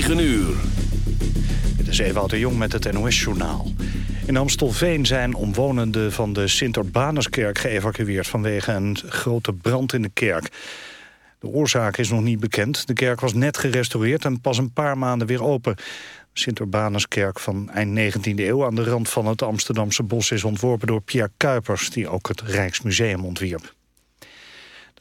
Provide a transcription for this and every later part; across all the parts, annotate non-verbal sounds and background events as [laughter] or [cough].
9 uur. Dit is Ewout de Jong met het NOS-journaal. In Amstelveen zijn omwonenden van de Sint-Urbanuskerk geëvacueerd... vanwege een grote brand in de kerk. De oorzaak is nog niet bekend. De kerk was net gerestaureerd en pas een paar maanden weer open. Sint-Urbanuskerk van eind 19e eeuw aan de rand van het Amsterdamse bos... is ontworpen door Pierre Kuipers, die ook het Rijksmuseum ontwierp.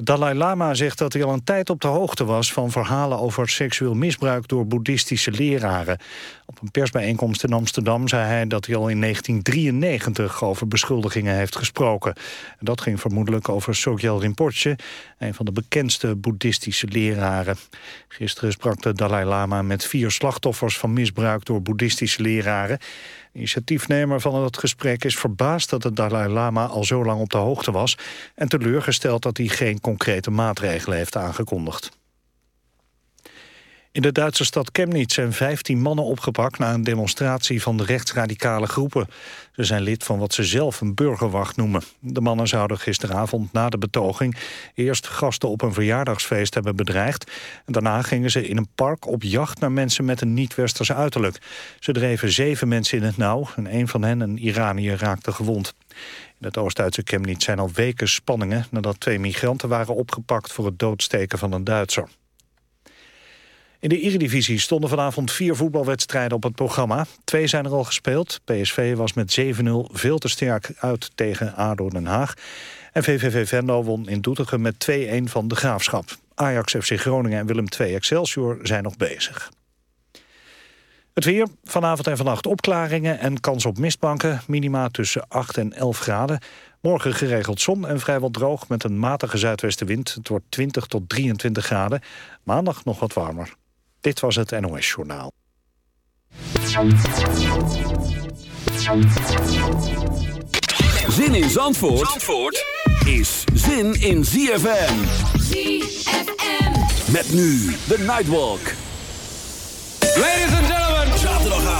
Dalai Lama zegt dat hij al een tijd op de hoogte was... van verhalen over seksueel misbruik door boeddhistische leraren. Op een persbijeenkomst in Amsterdam zei hij dat hij al in 1993... over beschuldigingen heeft gesproken. En dat ging vermoedelijk over Sogyal Rinpoche... een van de bekendste boeddhistische leraren. Gisteren sprak de Dalai Lama met vier slachtoffers van misbruik... door boeddhistische leraren... Initiatiefnemer van het gesprek is verbaasd dat de Dalai Lama al zo lang op de hoogte was... en teleurgesteld dat hij geen concrete maatregelen heeft aangekondigd. In de Duitse stad Chemnitz zijn 15 mannen opgepakt... na een demonstratie van de rechtsradicale groepen. Ze zijn lid van wat ze zelf een burgerwacht noemen. De mannen zouden gisteravond na de betoging... eerst gasten op een verjaardagsfeest hebben bedreigd... en daarna gingen ze in een park op jacht naar mensen met een niet-westerse uiterlijk. Ze dreven zeven mensen in het nauw... en een van hen, een Iranier, raakte gewond. In het Oost-Duitse Chemnitz zijn al weken spanningen... nadat twee migranten waren opgepakt voor het doodsteken van een Duitser. In de Eredivisie stonden vanavond vier voetbalwedstrijden op het programma. Twee zijn er al gespeeld. PSV was met 7-0 veel te sterk uit tegen ADO Den Haag. En VVV Venlo won in Doetinchem met 2-1 van de Graafschap. Ajax, FC Groningen en Willem II Excelsior zijn nog bezig. Het weer, vanavond en vannacht opklaringen en kans op mistbanken. Minima tussen 8 en 11 graden. Morgen geregeld zon en vrijwel droog met een matige zuidwestenwind. Het wordt 20 tot 23 graden. Maandag nog wat warmer. Dit was het NOS Journaal. Zin in Zandvoort, Zandvoort is zin in ZFM. ZFM. Met nu de Nightwalk. Ladies and gentlemen.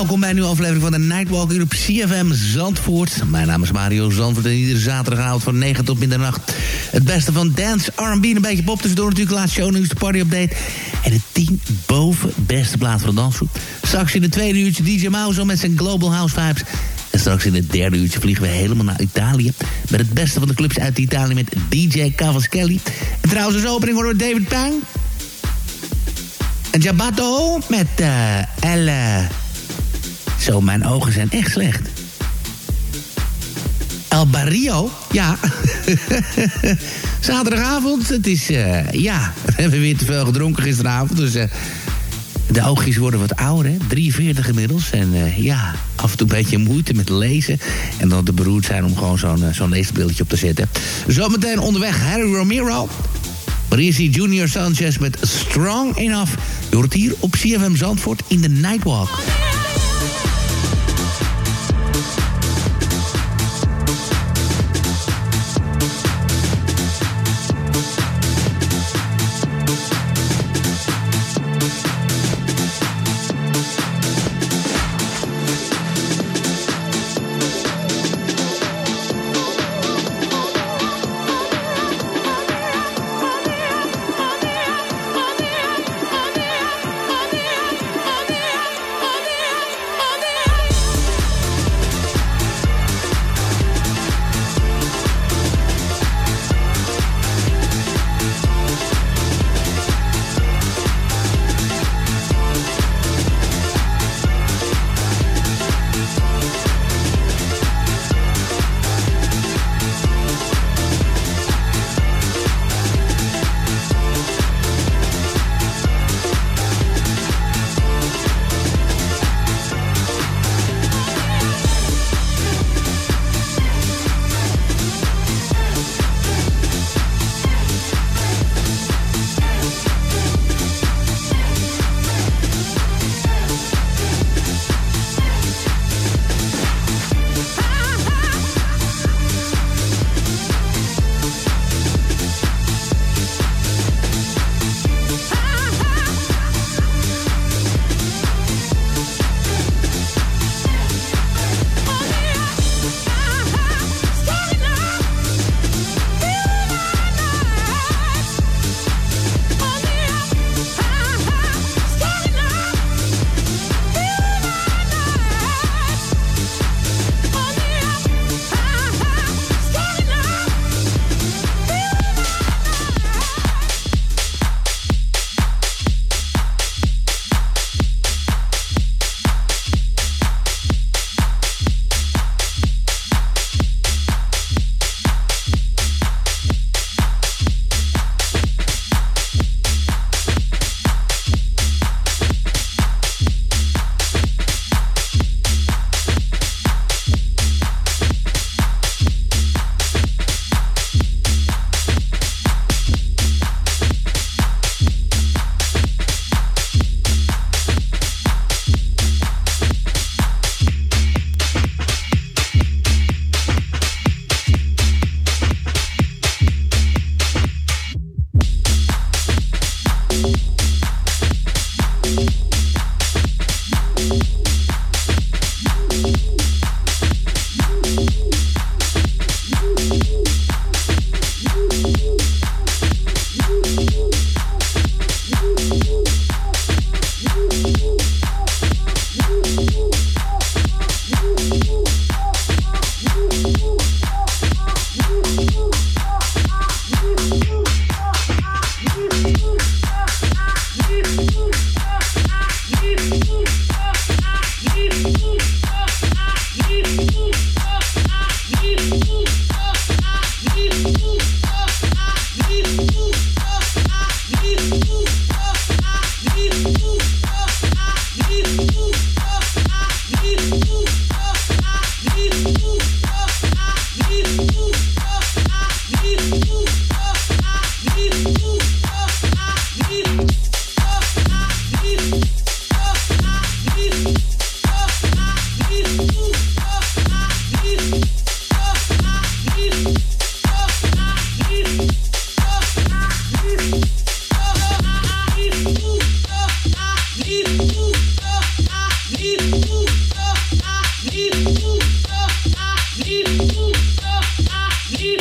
Welkom bij een nieuwe aflevering van de Nightwalk hier op CFM Zandvoort. Mijn naam is Mario Zandvoort en iedere zaterdagavond van 9 tot middernacht... het beste van dance, R&B en een beetje pop. Dus door natuurlijk laatste show nieuws, de party update... en de 10 boven beste plaat van de dansgroep. Straks in het tweede uurtje DJ Mouse met zijn Global House Vibes... En straks in het derde uurtje vliegen we helemaal naar Italië. Met het beste van de clubs uit Italië met DJ Cavaschelli. En trouwens als opening horen we David Pang. En Jabato met uh, Elle. Zo, mijn ogen zijn echt slecht. El Barrio, ja. [laughs] Zaterdagavond, het is, uh, ja, we hebben weer te veel gedronken gisteravond. Dus uh, de oogjes worden wat ouder, hè? 43 inmiddels. En uh, ja, af en toe een beetje moeite met lezen. En dan de beroerd zijn om gewoon zo'n zo'n leesbeeldje op te zetten. Zometeen onderweg Harry Romero. Maar Junior Sanchez met Strong Enough. Je hier op CFM Zandvoort in de Nightwalk.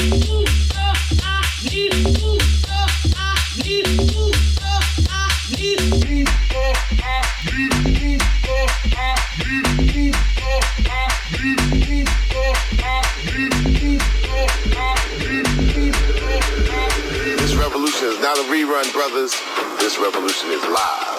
This revolution is not a rerun, brothers. This revolution is live.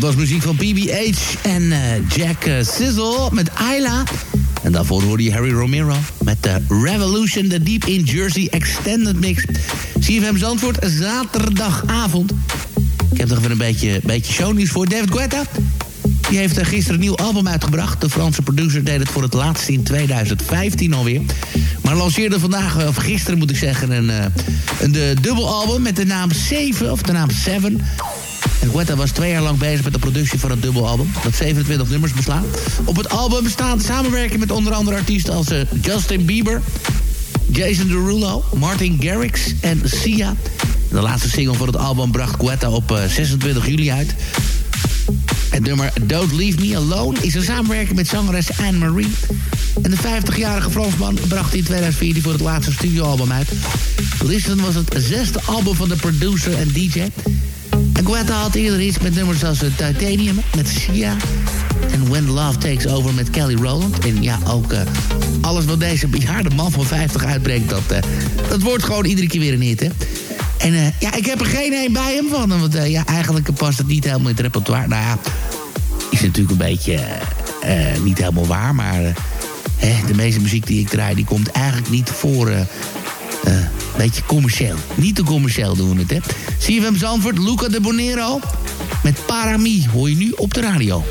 dat was muziek van BBH en eh, Jack eh, Sizzle met Ayla. En daarvoor hoorde je Harry Romero met de Revolution, de Deep in Jersey Extended Mix. CFM Zandvoort, zaterdagavond. Ik heb nog even een beetje, beetje shownieuws voor David Guetta. Die heeft eh, gisteren een nieuw album uitgebracht. De Franse producer deed het voor het laatst in 2015 alweer. Maar lanceerde vandaag, of gisteren moet ik zeggen, een, een de dubbelalbum met de naam 7, of de naam 7. En Guetta was twee jaar lang bezig met de productie van het dubbelalbum... dat 27 nummers beslaat. Op het album staan samenwerking met onder andere artiesten als Justin Bieber... Jason Derulo, Martin Garrix en Sia. De laatste single van het album bracht Guetta op 26 juli uit. Het nummer Don't Leave Me Alone is een samenwerking met zangeres Anne-Marie. En de 50-jarige Fransman bracht in 2014 voor het laatste studioalbum uit. Listen was het zesde album van de producer en DJ. Guetta had eerder iets met nummers als Titanium, met Sia... en When Love Takes Over met Kelly Rowland. En ja, ook uh, alles wat deze bejaarde man van 50 uitbrengt... dat, uh, dat wordt gewoon iedere keer weer een hit, hè. En ja, ik heb er geen een bij hem van. Want ja, eigenlijk past het niet helemaal in het repertoire. Nou ja, is natuurlijk een beetje niet helemaal waar. Maar de meeste muziek die ik draai, die komt eigenlijk niet voor... een beetje commercieel. Niet te commercieel doen we het, hè. CFM Zandvoort, Luca de Bonero. Met Parami hoor je nu op de radio.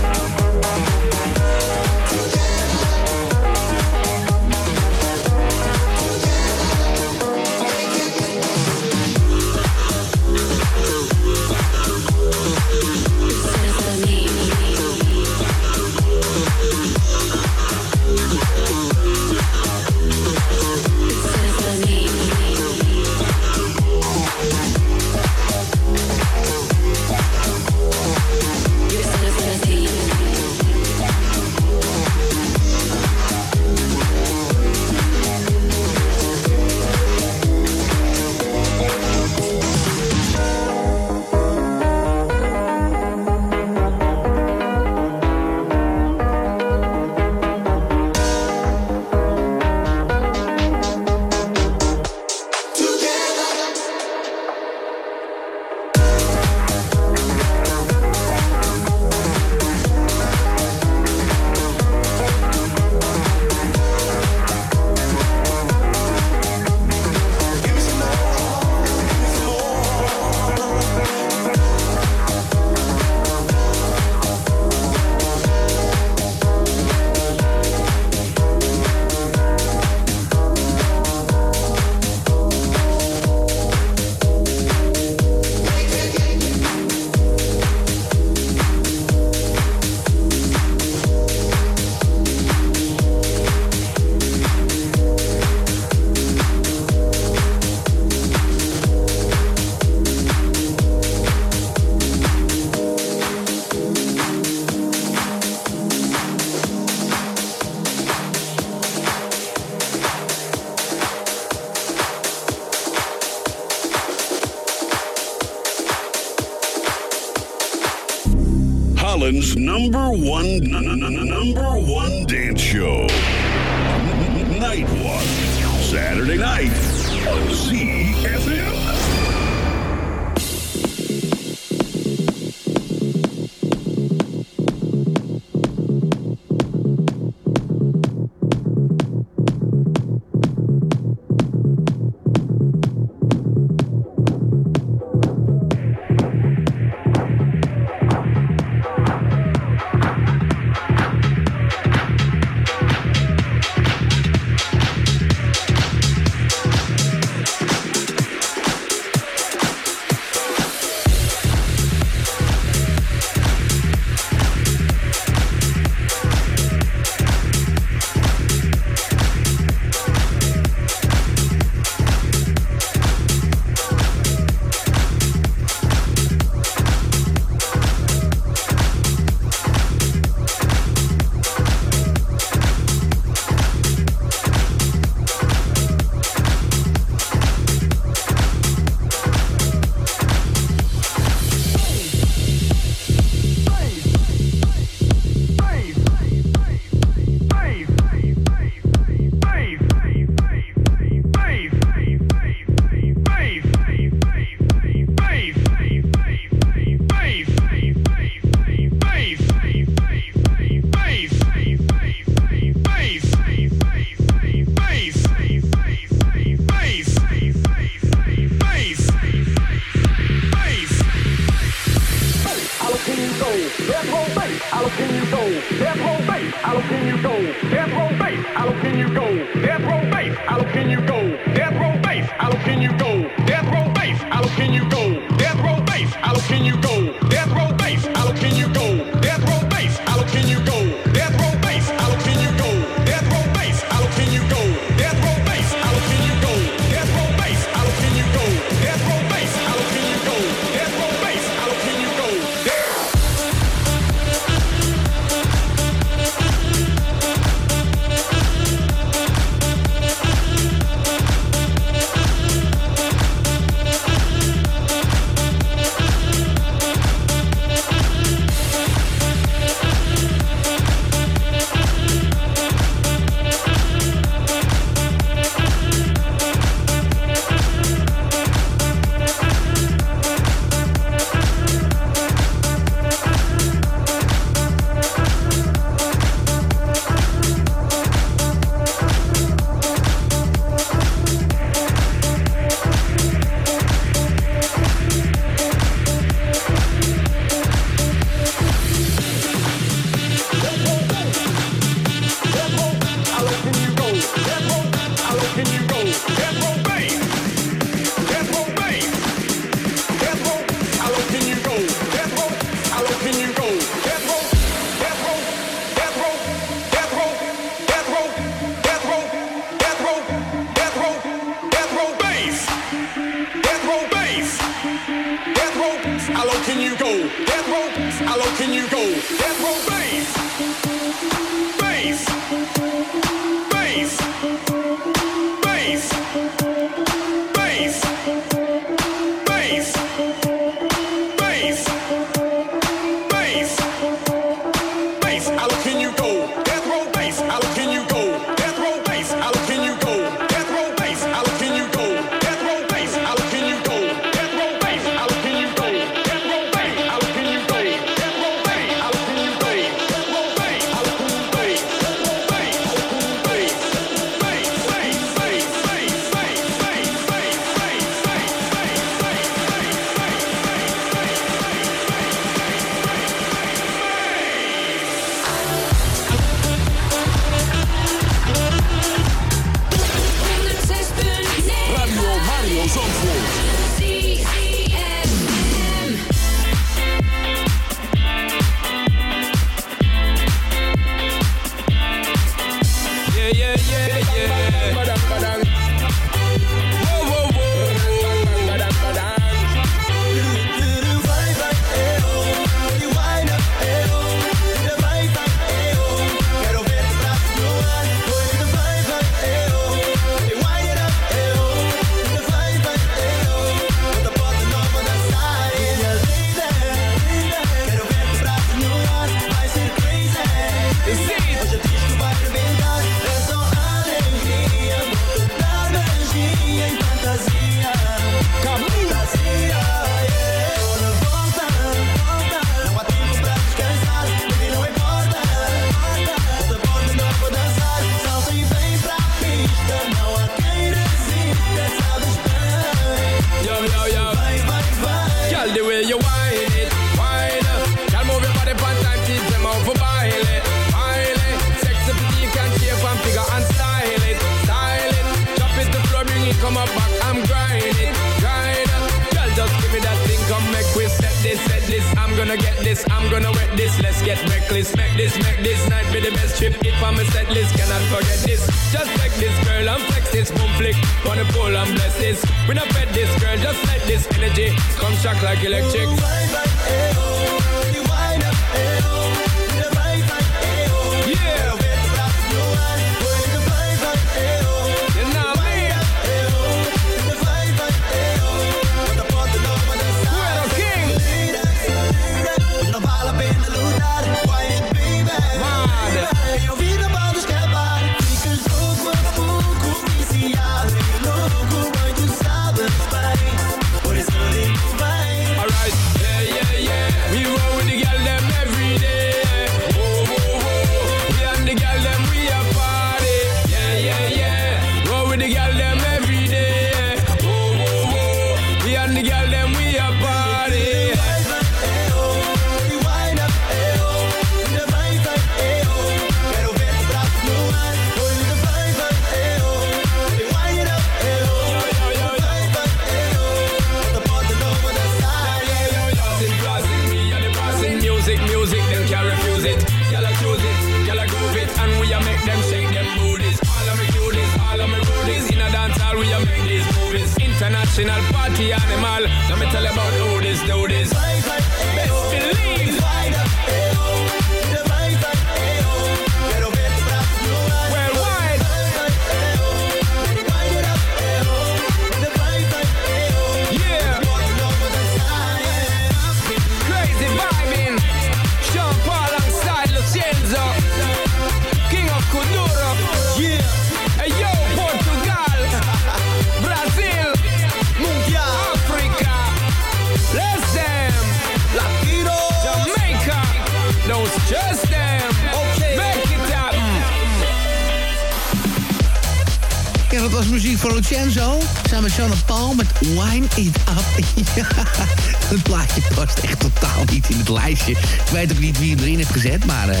Ik weet ook niet wie hem erin heeft gezet, maar eh,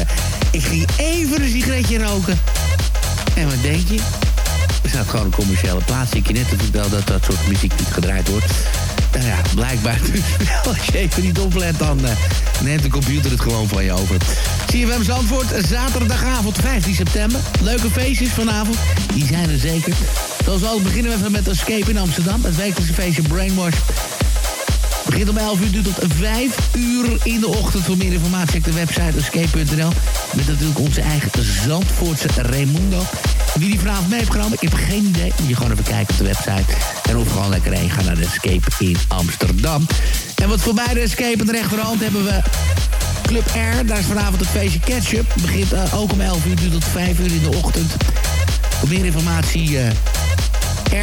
ik ging even een sigaretje roken. En wat denk je? Er staat gewoon een commerciële plaats. Ik je net verteld dat dat soort muziek niet gedraaid wordt. Nou ja, blijkbaar [laughs] dus wel. Als je even niet oplet, dan eh, neemt de computer het gewoon van je over. CFM Zandvoort, zaterdagavond 15 september. Leuke feestjes vanavond, die zijn er zeker. Zoals altijd beginnen we even met Escape in Amsterdam. Het wekelijkse feestje Brainwash. Begint om 11 uur, duurt tot 5 uur in de ochtend. Voor meer informatie check de website escape.nl. Met natuurlijk onze eigen Zandvoortse Raimundo. Wie die vanavond mee heeft genomen, ik heb geen idee. Moet je gewoon even kijken op de website. En of gewoon lekker heen gaan naar de Escape in Amsterdam. En wat voorbij de Escape aan de rechterhand hebben we Club R. Daar is vanavond het feestje Ketchup. Begint eh, ook om 11 uur, duurt tot 5 uur in de ochtend. Voor meer informatie eh,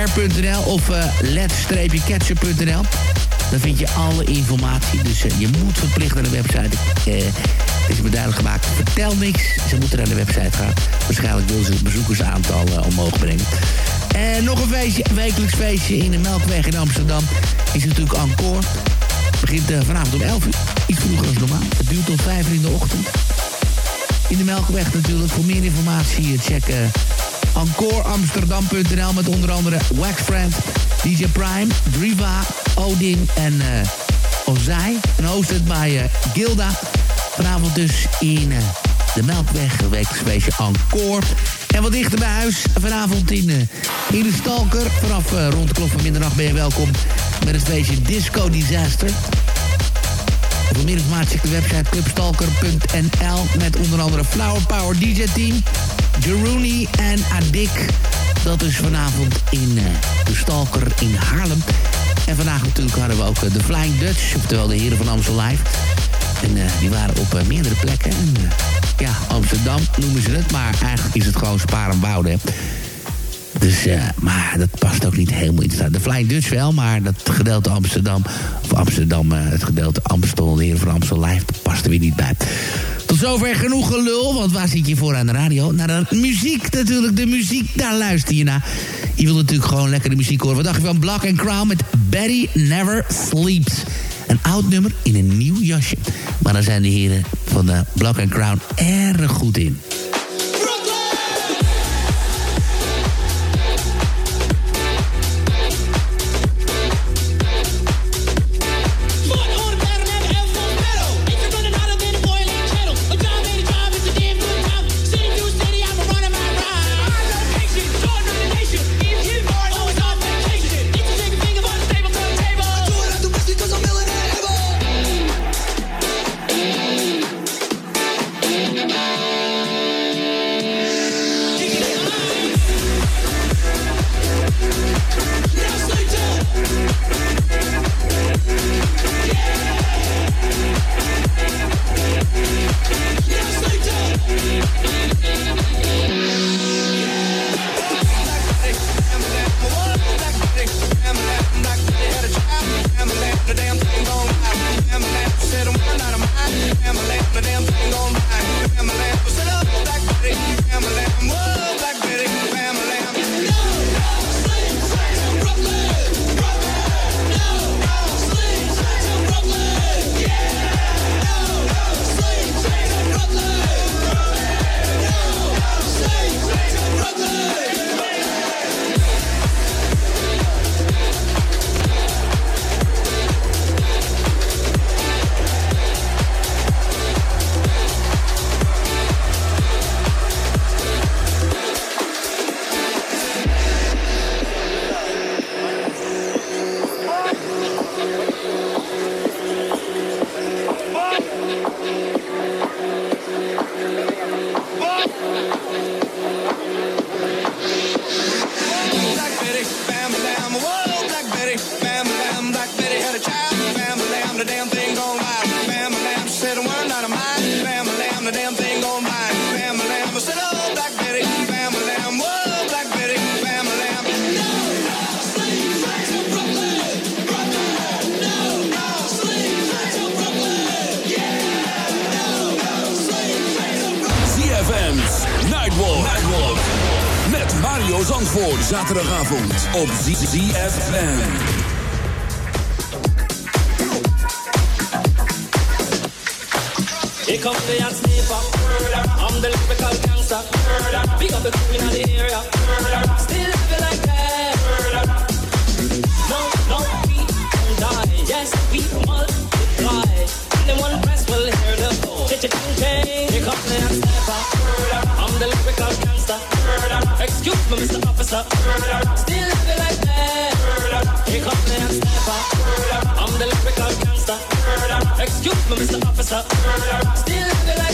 r.nl of uh, let-ketchup.nl. Dan vind je alle informatie. Dus eh, je moet verplicht naar de website. Eh, is me duidelijk gemaakt. Vertel niks. Ze moeten naar de website gaan. Waarschijnlijk willen ze het bezoekersaantal eh, omhoog brengen. En nog een feestje, wekelijks feestje in de Melkweg in Amsterdam. Is natuurlijk Encore. Begint eh, vanavond om 11 uur. Iets vroeger dan normaal. Het duurt tot 5 uur in de ochtend. In de Melkweg natuurlijk. Voor meer informatie check eh, encoreamsterdam.nl met onder andere Waxfriend, DJ Prime, Driva, Odin en uh, Ozai. En hosted bij uh, Gilda. Vanavond dus in uh, de Melkweg, een Encore. En wat dichter bij huis, vanavond in, uh, Stalker. Vanaf rond de klok van middernacht ben je welkom met het feestje Disco Disaster. Voor meer informatie check de website clubstalker.nl met onder andere Flower Power DJ Team, Jeruni en Adik. Dat is vanavond in uh, de Stalker in Haarlem. En vandaag natuurlijk hadden we ook uh, de Flying Dutch, oftewel de heren van Amstel Live. En uh, die waren op meerdere plekken. En, ja, Amsterdam noemen ze het, maar eigenlijk is het gewoon Spaar en Wouden. Dus, maar dat past ook niet helemaal in te. De Flying Dutch wel, maar dat gedeelte Amsterdam... of Amsterdam, het gedeelte Amstel, de heren van Amstel Live... past er weer niet bij. Tot zover genoeg gelul, want waar zit je voor aan de radio? Naar de muziek natuurlijk, de muziek, daar luister je naar. Je wil natuurlijk gewoon lekker de muziek horen. Wat dacht je van Black and Crown met Betty Never Sleeps? Een oud nummer in een nieuw jasje. Maar daar zijn de heren van de Black and Crown erg goed in. Op ZFM. Excuse me, Mr. Officer. Still living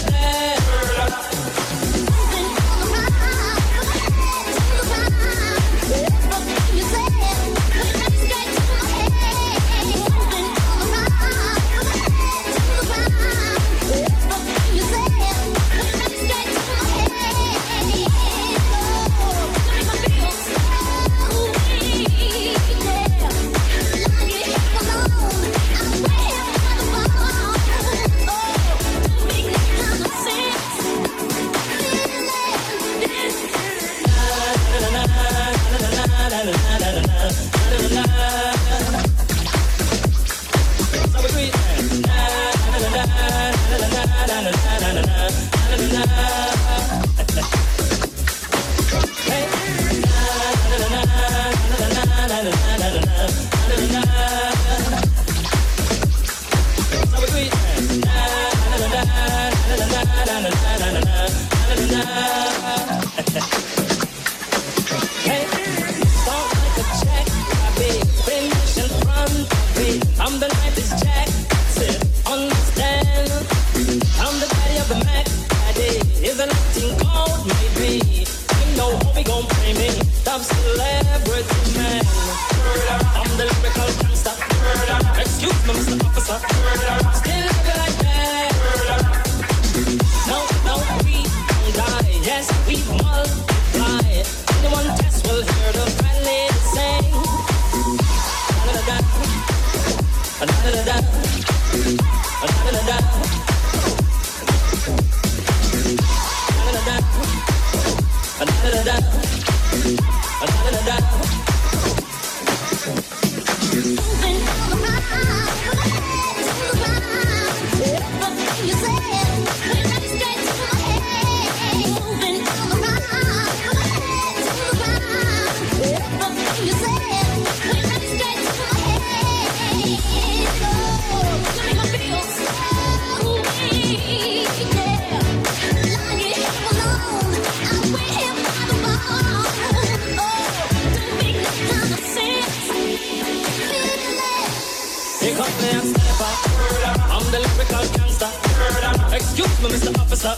me, Mr. Officer.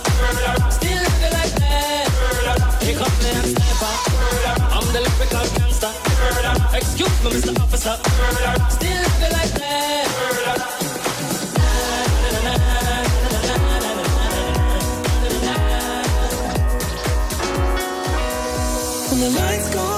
Still love like that. Up me and sniper. I'm the lyrical gangster. Excuse me, Mr. Officer. Still love like that. When the lights go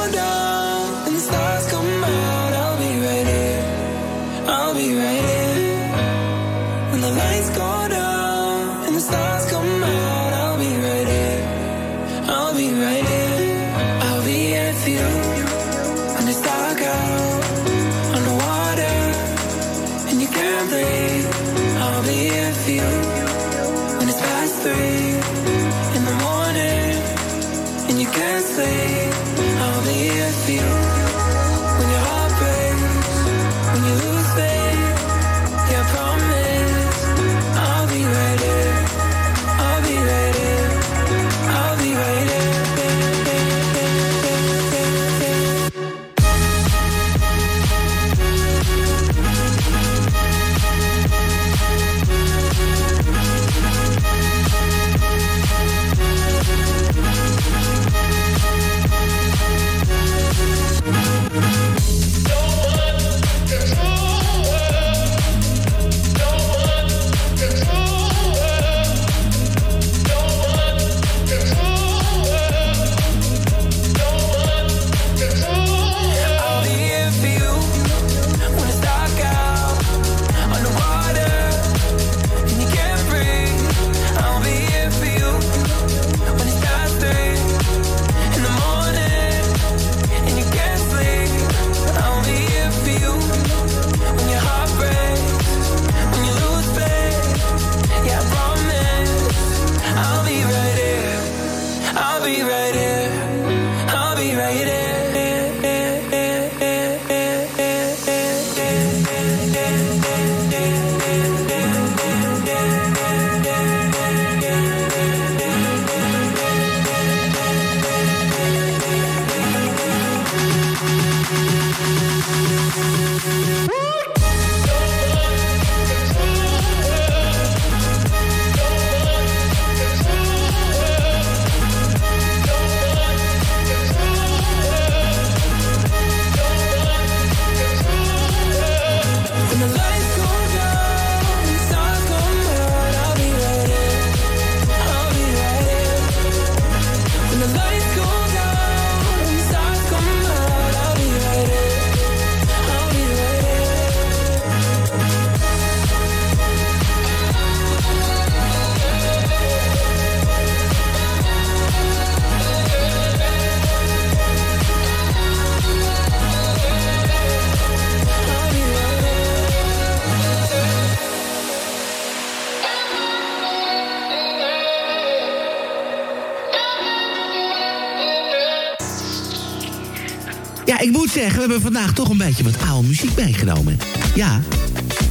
moet zeggen, we hebben vandaag toch een beetje wat oude muziek meegenomen. Ja,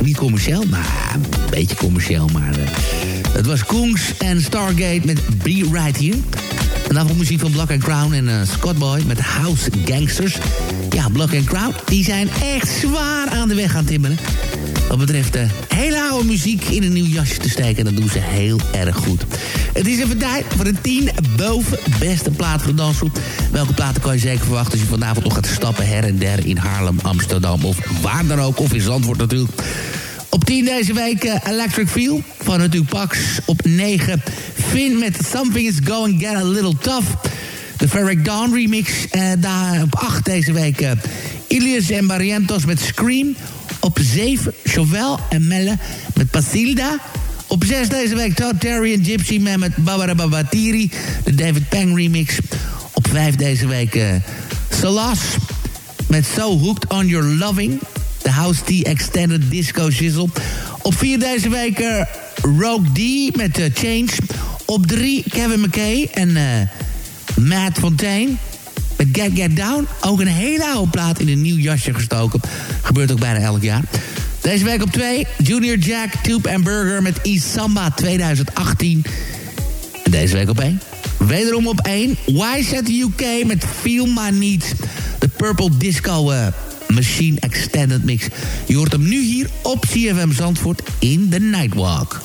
niet commercieel, maar een beetje commercieel, maar... eh, het was Koens en Stargate met Be Right Here. En daarvoor muziek van Black Crown en eh, Scott Boy met House Gangsters. Ja, Black Crown, die zijn echt zwaar aan de weg gaan timmeren. Wat betreft eh, hele oude muziek in een nieuw jasje te steken. En dat doen ze heel erg goed. Het is even tijd voor een 10 boven beste plaat de dansgroep. Welke platen kan je zeker verwachten als je vanavond nog gaat stappen her en der in Haarlem, Amsterdam of waar dan ook. Of in Zandvoort natuurlijk. Op 10 deze week eh, Electric Feel van natuurlijk Pax. Op 9 Finn met Something is Going Get A Little Tough. De Ferric Dawn remix. Eh, daar op 8 deze week eh, Ilias en Barrientos met Scream. Op 7 Chauvel en Melle met Pasilda. Op 6 deze week Todd Terry en Gypsy Man met Babara Babatiri. De David Pang remix. Op 5 deze week Salas met So Hooked On Your Loving. De House T Extended Disco Shizzle. Op 4 deze week eh, Rogue D met eh, Change. Op 3 Kevin McKay en Matt Fontaine. Met Get Get Down. Ook een hele oude plaat in een nieuw jasje gestoken. Gebeurt ook bijna elk jaar. Deze week op 2 Junior Jack, Tube and Burger met East Samba 2018. En deze week op 1. Wederom op 1. Why Set the UK met Feel My Needs. De Purple Disco eh, Machine Extended Mix. Je hoort hem nu hier op CFM Zandvoort in de Nightwalk.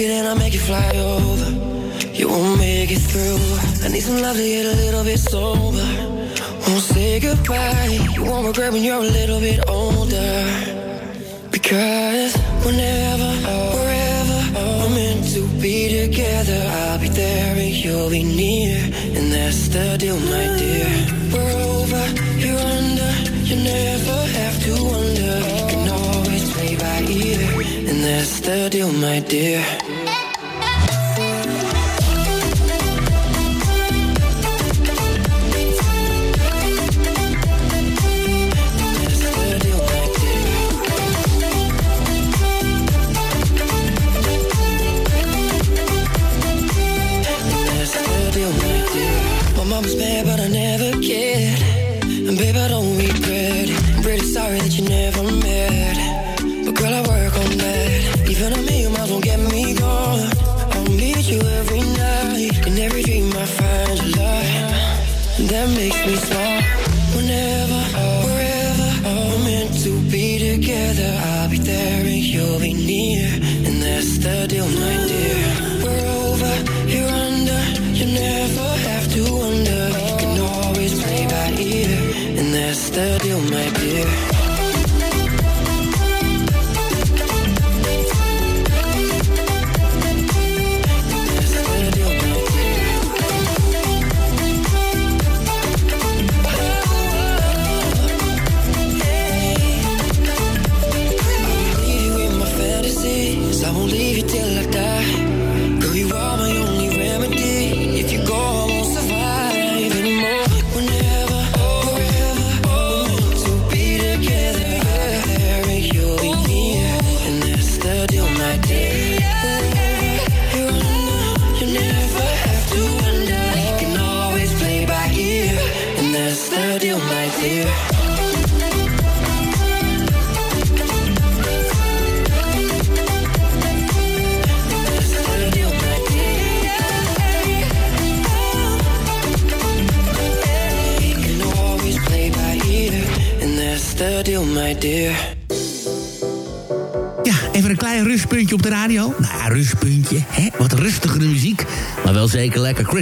You and I'll make you fly over. You won't make it through. I need some love to get a little bit sober. Won't say goodbye. You won't regret when you're a little bit older. Because whenever, wherever we're meant to be together, I'll be there and you'll be near. And that's the deal, my dear. We're over, you're under. You never have to wonder. You can always play by ear. And that's the deal, my dear.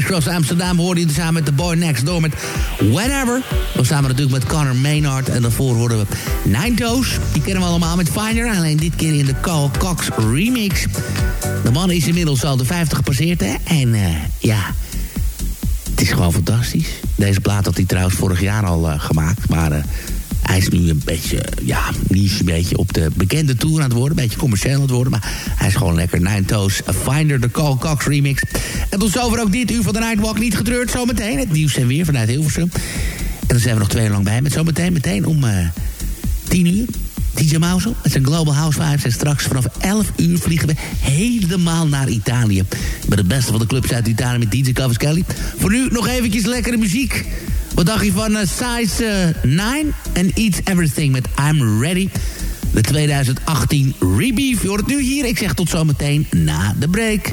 Cross Amsterdam hoorde je samen met The Boy Next Door met Whenever. We samen natuurlijk met Connor Maynard. En daarvoor hoorden we Nine Toes. Die kennen we allemaal met Finder. Alleen dit keer in de Carl Cox remix. De man is inmiddels al de 50 gepasseerd, hè? En eh, ja, het is gewoon fantastisch. Deze plaat had hij trouwens vorig jaar al eh, gemaakt. Maar eh, hij is nu een beetje, ja, niche een beetje op de bekende tour aan het worden. Een beetje commercieel aan het worden. Maar hij is gewoon lekker. Nine Toes, Finder, de Carl Cox remix. En tot zover ook dit uur van de Nightwalk. Niet getreurd, zometeen. Het nieuws en weer vanuit Hilversum. En dan zijn we nog twee uur lang bij. Met zometeen meteen om eh 10 uur. DJ Mouse met zijn Global House Vibes. En straks vanaf 11 uur vliegen we helemaal naar Italië. Met het beste van de clubs uit Italië met DJ Kelly. Voor nu nog eventjes lekkere muziek. Wat dacht je van eh, Size eh, 9 en Eat Everything met I'm Ready? De 2018 Rebeef. Je hoort het nu hier. Ik zeg tot zometeen na de break.